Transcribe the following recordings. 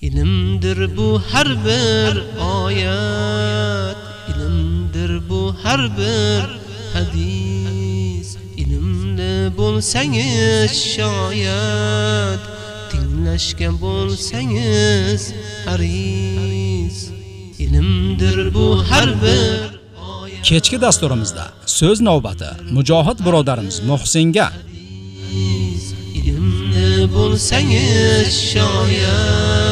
ilmdir bu har bir oyat ilmdir bu har bir hadis. Ilmli bo'lsangiz shoyat tinglashga bo'lsangiz haris. Ilmdir bu har bir Kechki dasturimizda so'z navbati Mujohid birodarimiz Muhsinga. Ilmli bo'lsangiz shoyat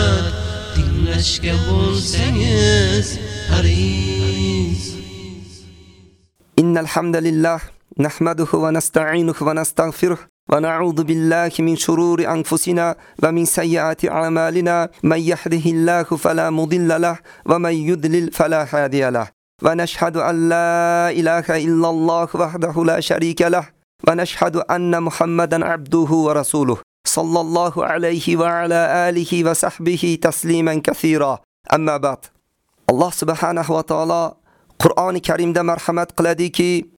tinglashga bo'lsangiz haris إن الحمد لله نحمده ونستعينه ونستغفره ونعوذ بالله من شرور أنفسنا ومن سيئات أعمالنا. من يهده الله فلا مضل له ومن يضلل فلا هادي له. ونشهد أن لا إله إلا الله وحده لا شريك له. ونشهد أن محمدا عبده ورسوله. صلى الله عليه وعلى آله وصحبه تسليما كثيرا. أما بعد الله سبحانه وتعالى قرآن كريم ده مرحمت قلدي كي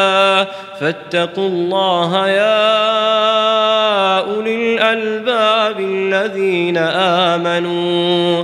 فاتقوا الله يا أولي الألباب الذين آمنوا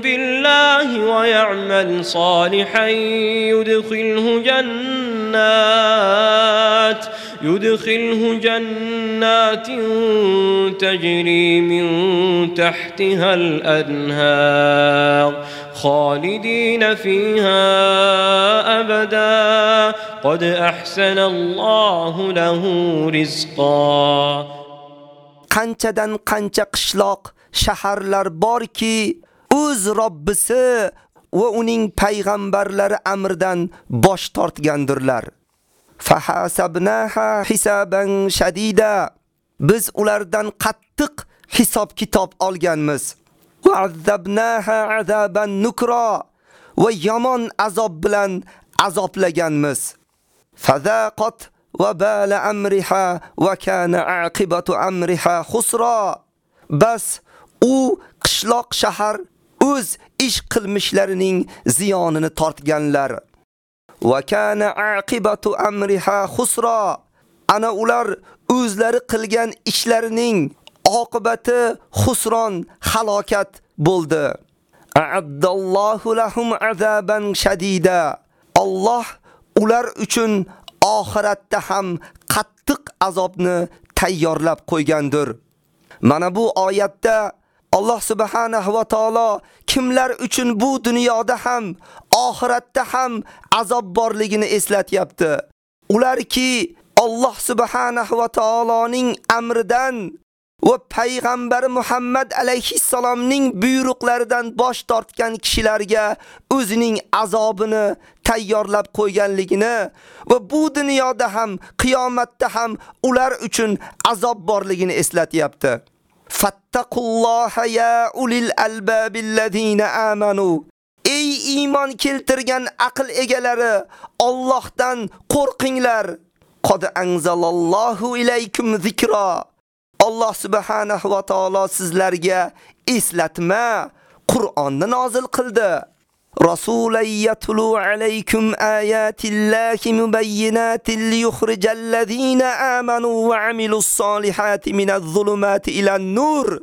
بالله ويعمل صالحا يدخله جنات يدخله جنات تجري من تحتها الأنهار خالدين فيها أبدا. قد أحسن الله له رزقا. qanchadan qancha qishloq, shaharlar borki, o'z Robbisi va uning payg'ambarlari amridan bosh tortgandirlar. Fahasabnaha hisaban shadida. Biz ulardan qattiq hisob kitob olganmiz. Va'azzabnaha azaban nukra va yomon azob bilan azoblaganmiz. Fazaqat va bala amriha va kana aqibatu amriha khusra. Bas u qishloq shahar o'z ish qilmishlarining ziyonini tortganlar. Va kana aqibatu amriha khusra. Ana ular o'zlari qilgan ishlarining oqibati xusron, halokat bo'ldi. A'addallohu lahum azaban shadida. Alloh ular uchun oxiratda ham qattiq azobni tayyorlab qo'ygandir. Mana bu oyatda Alloh subhanahu va taolo kimlar uchun bu dunyoda ham, oxiratda ham azob borligini eslatyapti. Ularki Alloh subhanahu va taoloning amridan va payg'ambari Muhammad alayhi salomning buyruqlaridan bosh tortgan kishilarga o'zining azobini tayyorlab qo'yganligini va bu dunyoda ham qiyomatda ham ular uchun azob borligini eslatyapti. Fattaqulloha ya ulil albabillazina amanu Ey iymon keltirgan aql egalari, Allohdan qo'rqinglar. Qad anzalallohu ilaykum zikra. Alloh subhanahu va taolo sizlarga eslatma Qur'onni nozil qildi. رسولا يتلو عليكم آيات الله مبينات ليخرج الذين آمنوا وعملوا الصالحات من الظلمات إلى النور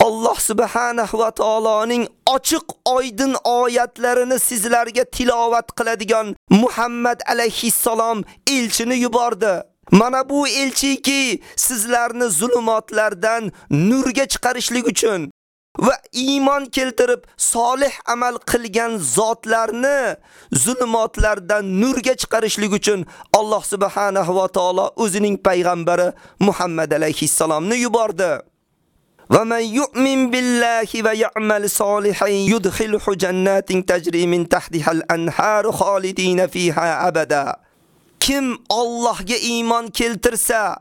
Alloh subhanahu va taoloning ochiq oydin oyatlarini sizlarga tilovat qiladigan Muhammad alayhissalom elchini yubordi. Mana bu elchiki sizlarni zulumotlardan nurga chiqarishlik uchun va iymon keltirib solih amal qilgan zotlarni zulmatlardan nurga chiqarishlik uchun Alloh subhanahu va taolo o'zining payg'ambari Muhammad alayhi salomni yubordi. Va man yu'min billahi va ya'mal solihan yudkhilhu jannatin tajri min tahtiha al-anhar khalidin fiha abada. Kim Allohga iymon keltirsa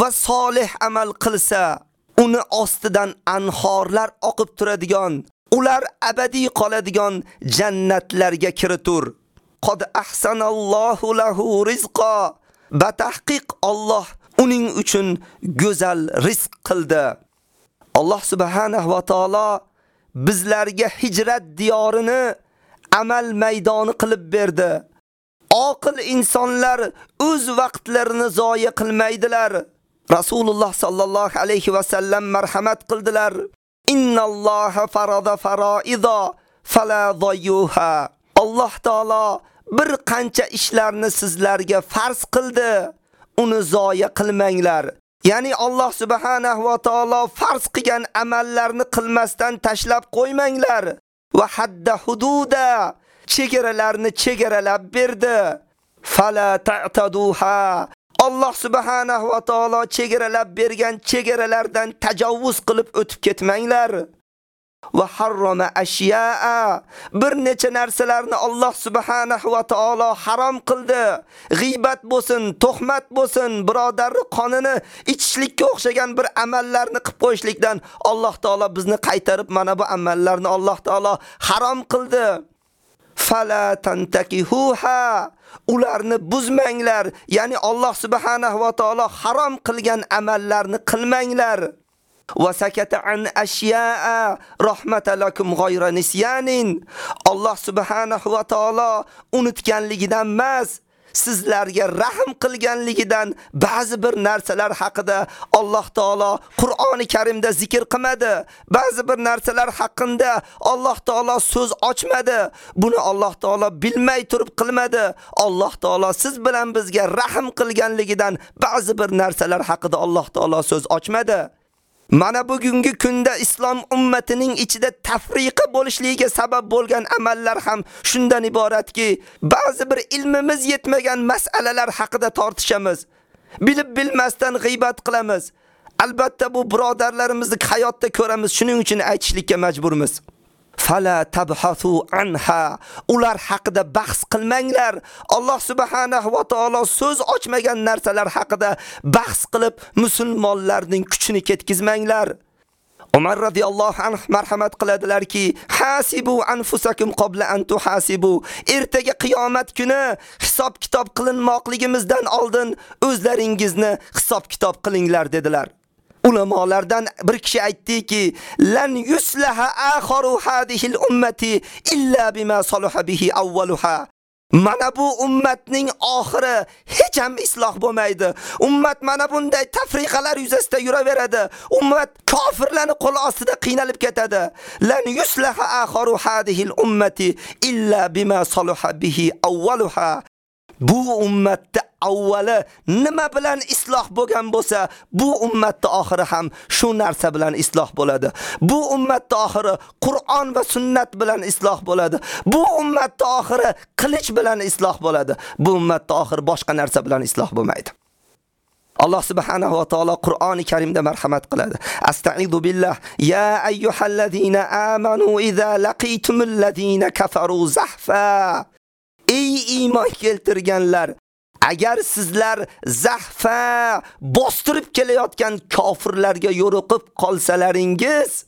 va solih amal qilsa, uni ostidan anhorlar oqib turadigan, ular abadiy qoladigan jannatlarga kiritur. Qad ahsanallohu lahu rizqa. Batahqiq Alloh uning uchun go'zal rizq qildi. Alloh subhanahu va taolo bizlarga hijrat diyorini amal maydoni qilib berdi. Oqil insonlar o'z vaqtlarini zoya qilmaydilar. Rasululloh sallallohu alayhi va sallam marhamat qildilar. Innalloha farada faroida fala dhayyuha. Alloh taolo bir qancha ishlarni sizlarga farz qildi. Uni zoya qilmanglar. Ya'ni Alloh subhanahu va taolo farz qilgan amallarni qilmasdan tashlab qo'ymanglar. Va hadda hududa chegaralarni chegaralab berdi. Fala ta'taduha. Alloh subhanahu va taolo chegaralab bergan chegaralardan tajovuz qilib o'tib ketmanglar. va harrama ashya'a bir necha narsalarni Alloh subhanahu va taolo harom qildi. G'ibat bo'lsin, to'xmat bo'lsin, birodarni qonini ichishlikka o'xshagan bir amallarni qilib qo'yishlikdan Alloh taolo bizni qaytarib mana bu amallarni Alloh taolo harom qildi. Fala tantakihuha ularni buzmanglar, ya'ni Alloh subhanahu va taolo harom qilgan amallarni qilmanglar. va sakata an ashya'a rahmatalakum g'ayra nisyanin. Alloh subhanahu va taolo unutganligidan emas, sizlarga rahm qilganligidan ba'zi bir narsalar haqida Alloh taolo Qur'oni Karimda zikr qilmadi. Ba'zi bir narsalar haqida Alloh taolo so'z ochmadi. Buni Alloh taolo bilmay turib qilmadi. Alloh taolo siz bilan bizga rahm qilganligidan ba'zi bir narsalar haqida Alloh taolo so'z ochmadi. Mana bugungi kunda islom ummatining ichida tafriqa bo'lishligiga sabab bo'lgan amallar ham shundan iboratki, ba'zi bir ilmimiz yetmagan masalalar haqida tortishamiz. Bilib bilmasdan g'ibat qilamiz. Albatta bu birodarlarimizni hayotda ko'ramiz, shuning uchun aytishlikka majburmiz. Fala tabhathu anha. Ular haqida bahs qilmanglar. Alloh subhanahu va taolo so'z ochmagan narsalar haqida bahs qilib musulmonlarning kuchini ketkizmanglar. Umar radhiyallohu anhu marhamat qiladilarki, hasibu anfusakum qabla an tuhasibu. Ertaga qiyomat kuni hisob kitob qilinmoqligimizdan oldin o'zlaringizni hisob kitob qilinglar dedilar. Ulamolardan bir kishi aytdiki, lan yuslaha akharu hadhihi al-ummati illa bima salaha bihi awwaluha. Mana bu ummatning oxiri hech ham isloh bo'lmaydi. Ummat mana bunday tafriqalar yuzasida yuraveradi. Ummat kofirlarning qo'l ostida qiynalib ketadi. Lan yuslaha akharu hadhihi al-ummati illa bima salaha bihi awwaluha. Bu ummatda avvali nima bilan isloh bo'lgan bo'lsa, bu ummatning oxiri ham shu narsa bilan isloh bo'ladi. Bu ummatning oxiri Qur'on va sunnat bilan isloh bo'ladi. Bu ummatning oxiri qilich bilan isloh bo'ladi. Bu ummatning oxiri boshqa narsa bilan isloh bo'lmaydi. Alloh subhanahu va taolo Qur'oni Karimda marhamat qiladi. Astaizu billah ya ayyuhallazina amanu idza laqitumul ladina kafaru zahfa Ey iymon keltirganlar, agar sizlar zahfa bostirib kelayotgan kofirlarga yo'riqib qolsalaringiz,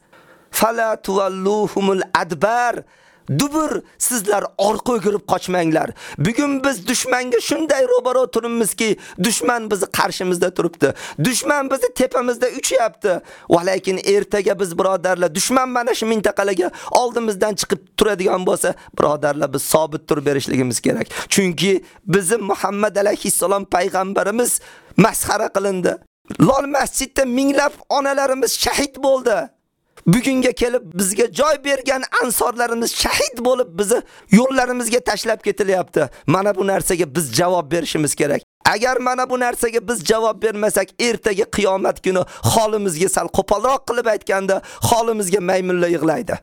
fala tuvalluhumul adbar Dubur sizlar orqa o'girib qochmanglar. Bugun biz dushmanga shunday ro'baro turibmizki, dushman bizni qarshimizda turibdi. Dushman bizni tepamizda uchyapti. Va lekin ertaga biz birodarlar dushman mana shu mintaqalarga oldimizdan chiqib turadigan bo'lsa, birodarlar biz sobit turib berishligimiz kerak. Chunki bizim Muhammad alayhissalom payg'ambarimiz masxara qilindi. Lol masjidda minglab onalarimiz shahid bo'ldi. Bugunga kelib bizga joy bergan ansorlarimiz shahid bo'lib bizni yo'llarimizga tashlab ketilyapti. Mana bu narsaga biz javob berishimiz kerak. Agar mana bu narsaga biz javob bermasak, ertaga qiyomat kuni holimizga sal qo'polroq qilib aytganda, holimizga maymunlar yig'laydi.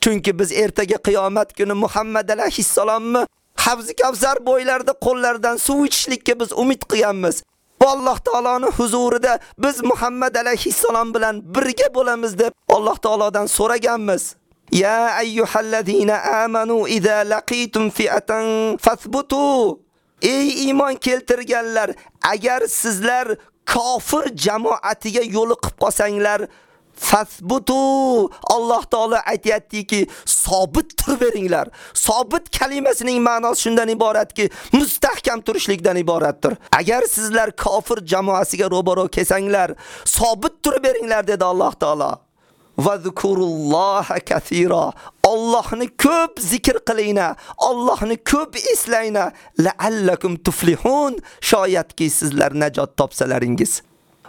Chunki biz ertaga qiyomat kuni Muhammad alayhissalomni Havzi Kavsar bo'ylarida qo'llaridan suv ichishlikka biz umid qilganmiz. Va Alloh taoloning huzurida biz Muhammad alayhissalom bilan birga bo'lamiz deb Alloh taolodan so'raganmiz. Ya ayyuhallazina amanu idza laqitum fi'atan fathbutu. Ey iymon keltirganlar, agar sizlar kofir jamoatiga yo'liqib qolsanglar, fasbutu Alloh taolo aytayaptiki, sobit turaveringlar. Sobit kalimasining ma'nosi shundan iboratki, mustahkam turishlikdan iboratdir. Agar sizlar kofir jamoasiga ro'baro kelsanglar, sobit turaveringlar dedi Alloh taolo. Va zikrulloha kaseera. Allohni ko'p zikr qilinglar, Allohni ko'p eslayna, la'allakum tuflihun. Shoyatki sizlar najot topsalaringiz.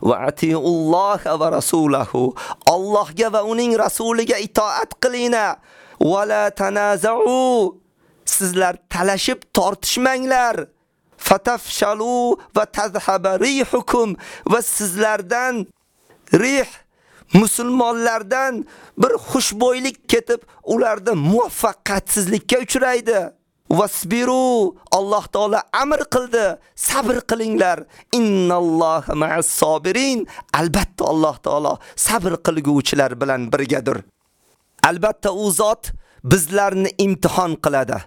Va atiulloha va rasulahu. Allohga va uning rasuliga itoat qilinglar. Va la tanaza'u. Sizlar talashib tortishmanglar. Fatafshalu va tazhaba rihukum va sizlardan rih musulmonlardan bir xushbo'ylik ketib, ularda muvaffaqiyatsizlikka uchraydi. Vasbiru Alloh taolo amr qildi, sabr qilinglar. Innalloha ma'as sabirin. Albatta Alloh taolo sabr qilguvchilar bilan birgadir. Albatta u zot bizlarni imtihon qiladi.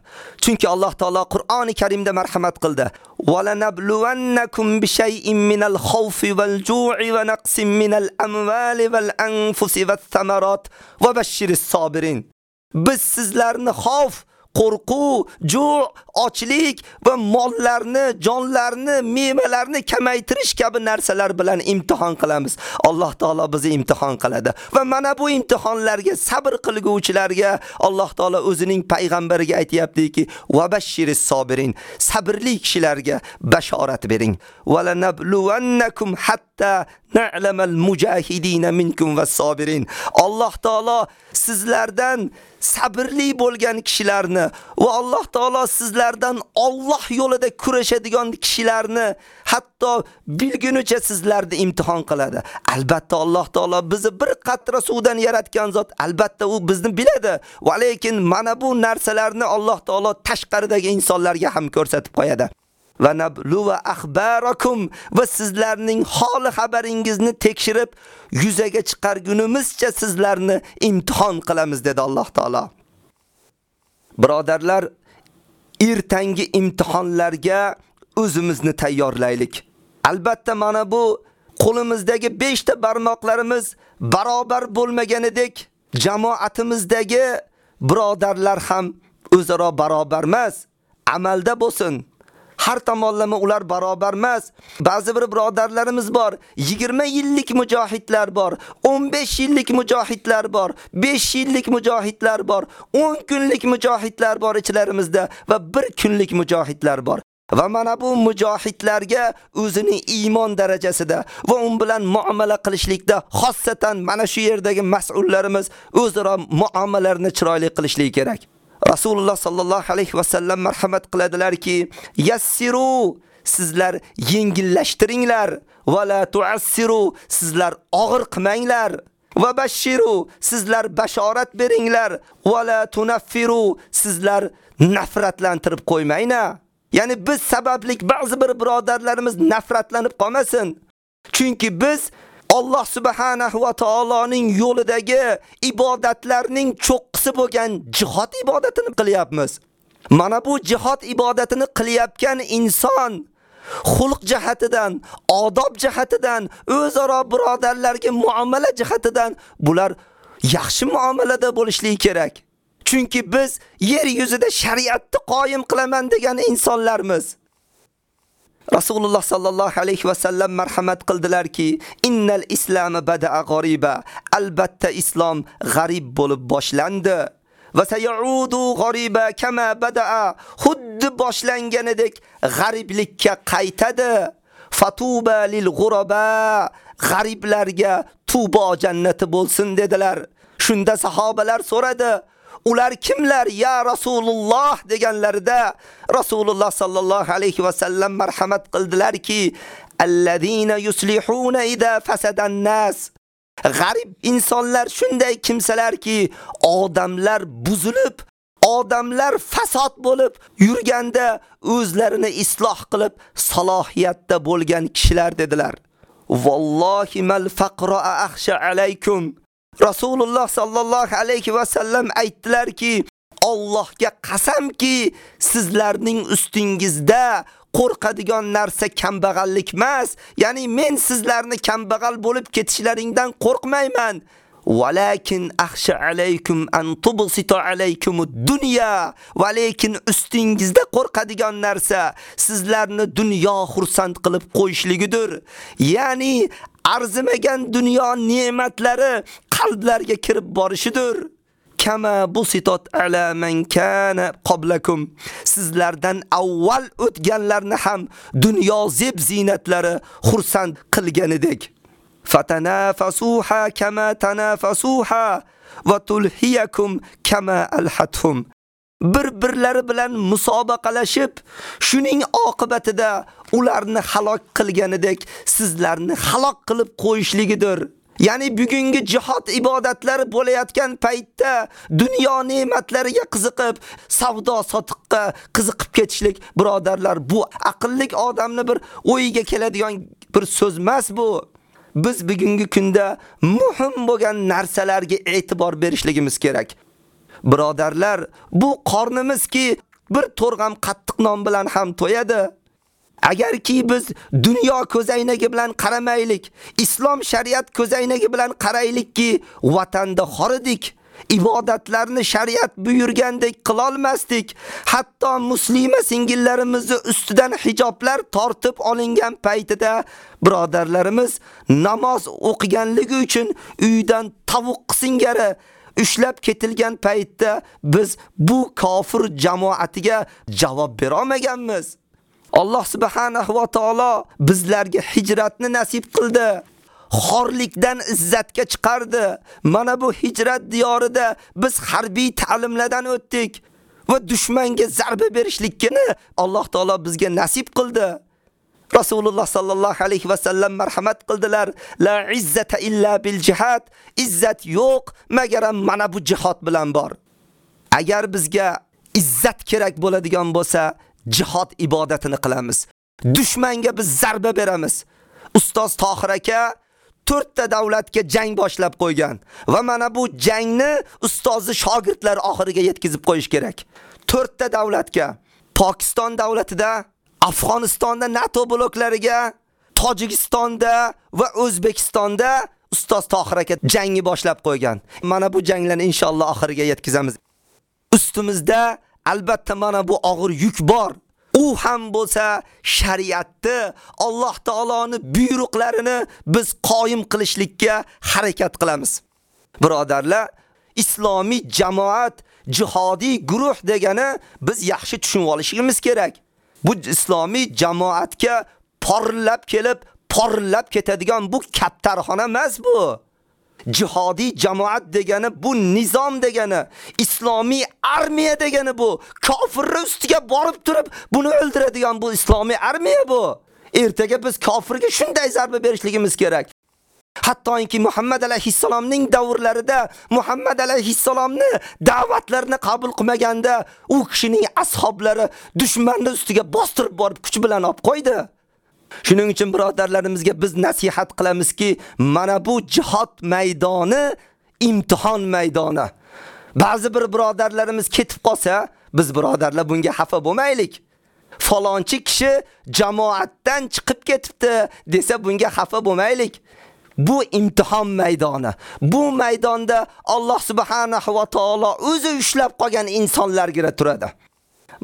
Chunki Alloh taolo Qur'oni Karimda marhamat qildi. Walanabluwannakum bishay'in minal khawfi wal ju'i wa naqsin minal amwali wal anfusi wath thamarat wa bashshiris sabirin. Biz sizlarni xavf qo'rquv, ju', ochlik va mollarni, jonlarni, mevalarni kamaytirish kabi narsalar bilan imtihon qilamiz. Alloh taolo bizni imtihon qiladi va mana bu imtihonlarga sabr qilguvchilarga Alloh taolo o'zining payg'ambariga aytayaptiki: "Va bashiris sobirin." Sabrli kishilarga bashorat bering. "Va lanabluwannakum hatta hatta na'lamal mujahidina minkum was-sabirin." Alloh taolo sizlardan sabrli bo'lgan kishilarni va Alloh taolo sizlardan Alloh yo'lida kurashadigan kishilarni hatto bilgunicha sizlarni imtihon qiladi. Albatta Alloh taolo bizni bir qatra suvdan yaratgan zot, albatta u bizni biladi. Va lekin mana bu narsalarni Alloh taolo tashqaridagi insonlarga ham ko'rsatib qo'yadi. Va nabluva akhbarakum va sizlarning holi xabaringizni tekshirib yuzaga chiqargunimizcha sizlarni imtihon qilamiz dedi Alloh taolo. Birodarlar, ertangi imtihonlarga o'zimizni tayyorlaylik. Albatta mana bu qo'limizdagi 5 ta barmoqlarimiz barobar bo'lmaganidek, jamoatimizdagi birodarlar ham o'zaro barobar emas. Amalda bo'lsin, har tomonlama ular barobar emas. Ba'zi bir birodarlarimiz bor, 20 yillik mujohidlar bor, 15 yillik mujohidlar bor, 5 yillik mujohidlar bor, 10 kunlik mujohidlar bor ichlarimizda va 1 kunlik mujohidlar bor. Va mana bu mujohidlarga o'zining iymon darajasida va un bilan muomala qilishlikda, xossatan mana shu yerdagi mas'ullarimiz o'zaro muomalalarni chiroyli qilishligi kerak. Rasululloh sallallohu alayhi va sallam marhamat qiladilarki, yassiru sizlar yengillashtiringlar va la tu'assiru sizlar og'ir qilmanglar. Va bashiru sizlar bashorat beringlar va la tunaffiru sizlar nafratlantirib qo'ymanglar. Ya'ni biz sabablik ba'zi bir birodarlarimiz nafratlanib qolmasin. Chunki biz Alloh subhanahu va taoloning yo'lidagi ibodatlarning cho'qqisi bo'lgan jihad ibodatini qilyapmiz. Mana bu jihad ibodatini qilyotgan inson xulq jihatidan, odob jihatidan, o'zaro birodarlarga muomala jihatidan bular yaxshi muomalada bo'lishligi kerak. Chunki biz yer yuzida shariatni qoyim qilaman degan insonlarmiz. Rasululloh sallallohu alayhi va sallam marhamat qildilarki, innal islami bada'a g'ariba. Albatta islom g'arib bo'lib boshlandi. Va sayudu g'ariba kama bada'a. Xuddi boshlanganidek g'ariblikka qaytadi. Fatuba lil g'uraba. G'ariblarga tubo jannati bo'lsin dedilar. Shunda sahobalar so'radi: ular kimlar ya Rasululloh deganlarida Rasululloh sallallohu alayhi va sallam marhamat qildilarki, allazina yuslihuna ida fasada nas G'arib insonlar shunday kimsalarki, odamlar buzilib, odamlar fasod bo'lib yurganda o'zlarini isloh qilib salohiyatda bo'lgan kishilar dedilar. Vallohi mal faqra akhsha alaykum. Rasululloh sallallohu alayhi va sallam aytdilarki, Allohga qasamki, sizlarning ustingizda qo'rqadigan narsa kambag'allik emas. Ya'ni men sizlarni kambag'al bo'lib ketishlaringdan qo'rqmayman. Walakin akhsha alaykum an tubsita alaykum ad-dunya. Walakin ustingizda qo'rqadigan narsa sizlarni dunyo xursand qilib qo'yishligidir. Ya'ni arzimagan dunyo ne'matlari qalblarga kirib borishidir. kama busitot ala man kana qablakum sizlardan avval o'tganlarni ham dunyo zeb zinatlari xursand qilganidek fatanafasuha kama tanafasuha va tulhiyakum kama alhathum bir-birlari bilan musobaqalashib, shuning oqibatida ularni halok qilganidek sizlarni halok qilib qo'yishligidir. Ya'ni bugungi jihad ibodatlari bo'layotgan paytda dunyo ne'matlariga qiziqib, savdo sotiqqa qiziqib ketishlik, birodarlar, bu aqllik odamni bir o'yiga keladigan bir so'z emas bu. Biz bugungi kunda muhim bo'lgan narsalarga e'tibor berishligimiz kerak. Birodarlar, bu qornimizki bir to'rg'am qattiq non bilan ham to'yadi. Agarki biz dunyo ko'zaynagi bilan qaramaylik, islom shariat ko'zaynagi bilan qaraylikki, vatanda xoridik. ibodatlarni shariat buyurgandek qila olmasdik. Hatto muslima singillarimizni ustidan hijoblar tortib olingan paytida birodarlarimiz namoz o'qiganligi uchun uydan tovuq singari ushlab ketilgan paytda biz bu kofir jamoatiga javob bera olmaganmiz. Alloh subhanahu va taolo bizlarga hijratni nasib qildi. xorlikdan izzatga chiqardi. Mana bu hijrat diyorida biz harbiy ta'limlardan o'tdik va dushmanga zarba berishlikni Alloh taolo bizga nasib qildi. Rasululloh sallallohu alayhi va sallam marhamat qildilar. La izzata illa bil jihad. Izzat yo'q, magar mana bu jihad bilan bor. Agar bizga izzat kerak bo'ladigan bo'lsa, jihad ibodatini qilamiz. Dushmanga biz zarba beramiz. Ustoz Tohir aka 4 ta davlatga jang boshlab qo'ygan va mana bu jangni ustozi shogirdlar oxiriga yetkazib qo'yish kerak. 4 ta davlatga Pokiston davlatida, Afg'onistonda NATO bloklariga, Tojikistonda va O'zbekistonda ustoz Tohir aka jangi boshlab qo'ygan. Mana bu janglarni inshaalloh oxiriga yetkazamiz. Ustimizda albatta mana bu og'ir yuk bor. u ham bo'lsa shariatni Alloh taoloning buyruqlarini biz qoyim qilishlikka harakat qilamiz. Birodarlar, islomiy jamoat, jihodiy guruh degani biz yaxshi tushunib olishimiz kerak. Bu islomiy jamoatga porlab kelib, porlab ketadigan bu kaptarxona emas bu. Jihodiy jamoat degani bu nizom degani, islomiy armiya degani bu. Kofirni ustiga borib turib buni o'ldiradigan bu islomiy armiya bu. Ertaga biz kofirga shunday zarba berishligimiz kerak. Hattoki Muhammad alayhissalomning davrlarida Muhammad alayhissalomni da'vatlarini qabul qilmaganda u kishining ashablari dushmanning ustiga bostirib borib kuch bilan olib qo'ydi. Shuning uchun birodarlarimizga biz nasihat qilamizki, mana bu jihad maydoni imtihon maydoni. Ba'zi bir birodarlarimiz ketib qolsa, biz birodarlar bunga xafa bo'lmaylik. Falonchi kishi jamoatdan chiqib ketibdi desa bunga xafa bo'lmaylik. Bu imtihon maydoni. Bu maydonda Alloh subhanahu va taolo o'zi ushlab qolgan insonlarga turadi.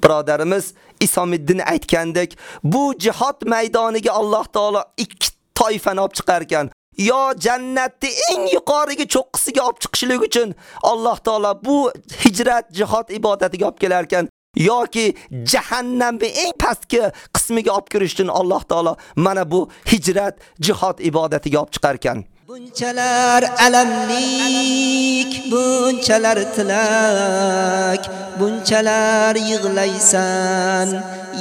Birodarimiz Isomiddin aytgandek, bu jihad maydoniga Alloh taolo ikki toifani olib chiqar ekan. Yo jannatni eng yuqoriga cho'qqisiga olib chiqishlik uchun Alloh taolo bu hijrat jihad ibodatiga olib kelar ekan. yoki jahannamning eng pastki qismiga olib kirish uchun Alloh taolo mana bu hijrat jihad ibodatiga olib chiqar ekan. Bunchalar alamlik bunchalar tilak bunchalar yig'laysan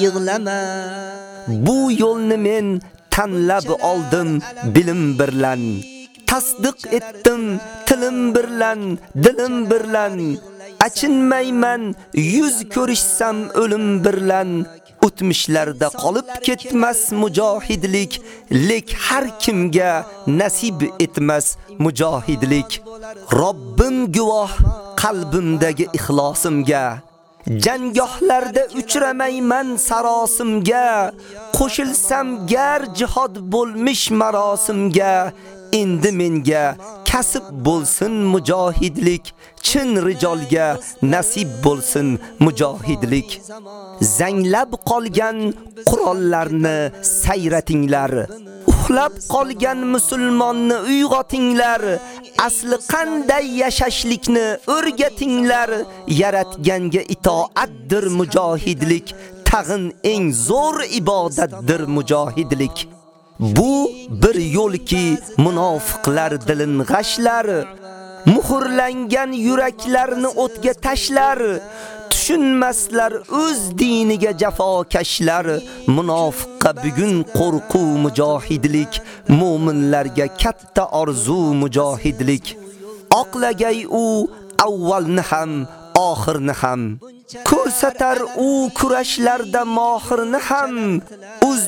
yig'lama. Bu yo'lni men tanlab oldim bilim bilan tasdiq etdim tilim bilan dilim bilan achinmayman yuz ko'rishsam o'lim bilan o'tmishlarda qolib ketmas mujohidlik lek har kimga nasib etmas mujohidlik. Robbim guvoh qalbimdagi ixlosimga. Jangohlarda uchramayman sarosimga. Qo'shilsam gar jihad bo'lmish marosimga. Endi menga kasb bo'lsin mujohidlik chin rijolga nasib bo'lsin mujohidlik. Zanglab qolgan qurollarni sayratinglar uxlab qolgan musulmonni uyg'otinglar asli qanday yashashlikni o'rgatinglar. Yaratganga itoatdir mujohidlik tag'in eng zo'r ibodatdir mujohidlik. Bu bir yo'lki munofiqlar dilin g'ashlari, muhrlangan yuraklarni o'tga tashlar, tushunmaslar o'z diniga jafokashlar. Munofiqqa bugun qo'rquv mujohidlik, mu'minlarga katta orzu mujohidlik. Oqlagay u avvalni ham, oxirni ham. Ko'rsatar u kurashlarda mohirni ham,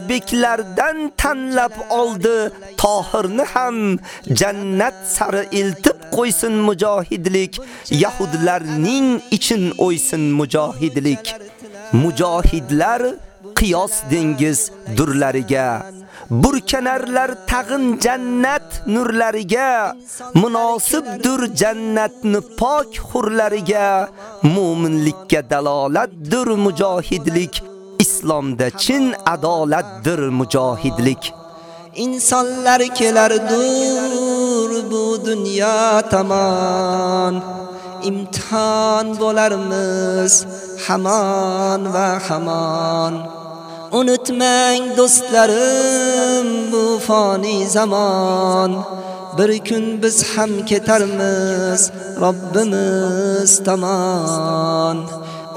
o'zbeklardan tanlab oldi. Tohirni ham, jannat sari iltib qo'ysin mujohidlik, yahudlarning ichin o'ysin mujohidlik. Mujohidlar qiyos dengiz durlariga. Burkanarlar tag'in jannat nurlariga. Munosibdir jannatni pok hurlariga. Mu'minlikka dalolatdir mujohidlik. Islomda chin adolatdir mujohidlik insonlar kelardur bu dunyo tomon imtihon bo'larmiz hamon va hamon unutmang do'stlarim bu foniy zamon bir kun biz ham ketarmiz Robbimiz tomon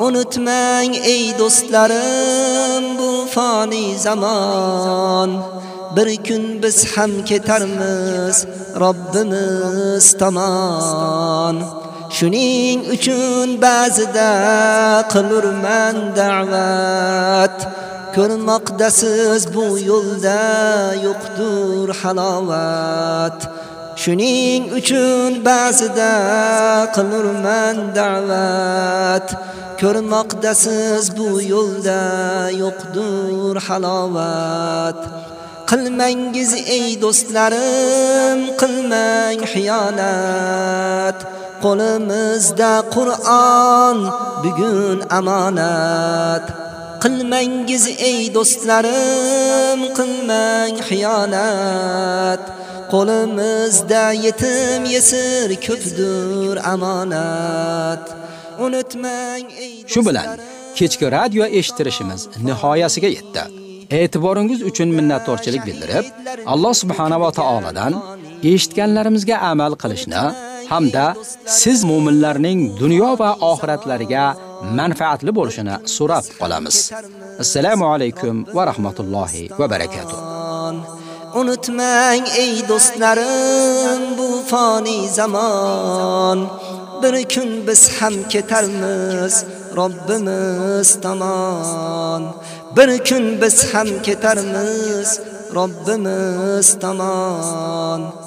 unutmang ey do'stlarim bu foni zamon. Bir kun biz ham ketarmiz Robbimiz tomon. Shuning uchun ba'zida qilurman da'vat. Ko'rmoqdasiz bu yo'lda yo'qdir halovat. Shuning uchun ba'zida qilurman da'vat. Ko'rmoqdasiz bu yo'lda yo'qdir halovat. Qilmangiz ey do'stlarim qilmang xiyonat. Qo'limizda Qur'on bugun amonat. Qilmangiz ey do'stlarim qilmang xiyonat. Qo'limizda yetim yesir ko'pdir amonat unutmang Shu bilan kechki radio eshittirishimiz nihoyasiga yetdi. E'tiboringiz uchun minnatdorchilik bildirib, Alloh subhanahu va taoladan eshitganlarimizga amal qilishni hamda siz mu'minlarning dunyo va oxiratlariga manfaatli bo'lishini so'rab qolamiz. Assalomu alaykum va rahmatullohi va barakotuh. Unutmang ey do'stlarim bu foni zamon bir kun biz ham ketarmiz Robbimiz tomon. Bir kun biz ham ketarmiz Robbimiz tomon.